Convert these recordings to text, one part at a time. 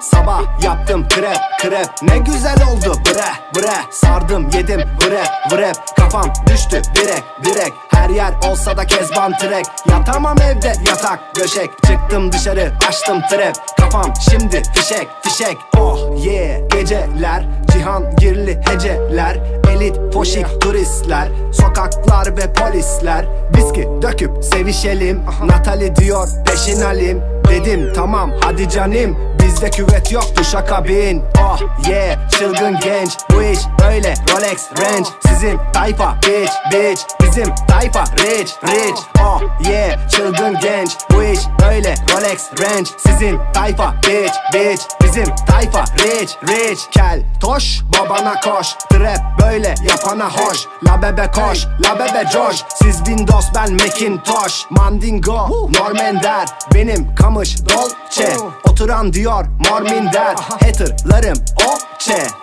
Sabah yaptım krep krep Ne güzel oldu bre bre. Sardım yedim vrep vrep Kafam düştü direk direk Her yer olsa da kezban trek. Yatamam evde yatak döşek Çıktım dışarı açtım trap Kafam şimdi fişek fişek. Oh yeah Geceler. Cihan girli heceler. Elit foşik turistler Sokaklar ve polisler. Viski döküp sevişelim. Natali diyor peşin alim Dedim tamam hadi canim. Bizde küvet yoktu şaka bin. Oh yeah çılgın genç. Bu iş böyle Rolex Range Sizin tayfa bitch bitch. Bizim tayfa rich rich. Oh yeah çılgın genç. Bu iş böyle Rolex Range Sizin tayfa bitch bitch. Bizim tayfa rich rich. Kel toş babana koş. Trap böyle yapana hoş. La bebe koş la bebe coş. Siz Windows ben Macintosh. Mandingo Normender Benim kamış Dolce. Oturan diyor Morminder Haterlarım okçe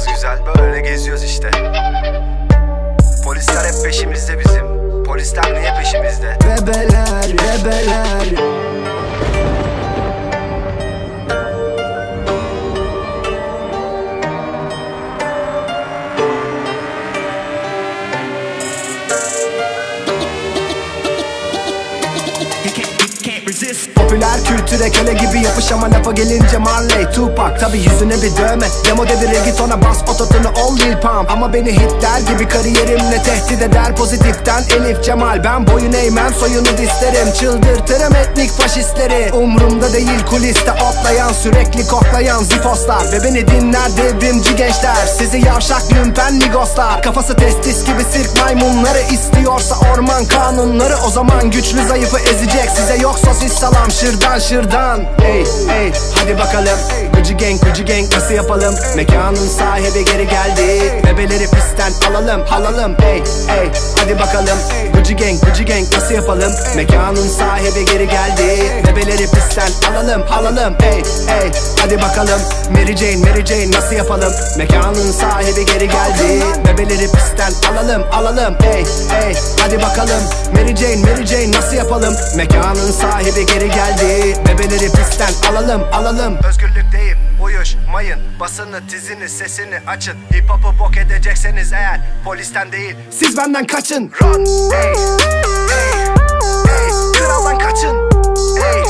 hep kafamız güzel Böyle geziyoruz işte. Polisler hep peşimizde bizim. Polisler niye peşimizde? Bebeler bebeler Popüler kültüre köle gibi yapış ama lafa gelince Marley Tupac Tabi yüzüne bir dövme. Demo devire git ona bas ototunu ol Lil Pump. Ama beni hitler gibi kariyerimle tehdit eder. Pozitiften Elif Cemal Ben boyun eğmem soyunu dislerim Çıldırtırım etnik faşistleri. Umrumda değil kuliste otlayan Sürekli koklayan zifoslar. Ve beni dinler devrimci gençler. Sizi yavşak lümpen migoslar Kafası testis gibi sirk maymunları istiyorsa orman kanunları. O zaman güçlü zayıfı ezecek. Size yok sosis salam şırdan şırdan. Ey ey hadi bakalım. Gucci gang Gucci gang nasıl yapalım? Mekanın sahibi geri geldi. Bebeleri pistten alalım alalım. Ey ey hadi bakalım Gucci gang Gucci gang nasıl yapalım? Mekanın sahibi geri geldi. Bebeleri pistten alalım alalım. Ey ey hadi bakalım. Mary Jane Mary Jane nasıl yapalım? Mekanın sahibi geri geldi. Bebeleri pistten alalım alalım. Ey ey hadi bakalım. Mary Jane Mary Jane nasıl yapalım? Mekanın sahibi geri geldi. Bebeleri pistten alalım alalım. Özgürlükteyim konuşmayın Basını tizini sesini açın. Hip hop'u bok edecekseniz eğer Polisten değil siz benden kaçın. Run ey, ey, ey. Kraldan kaçın. Ey,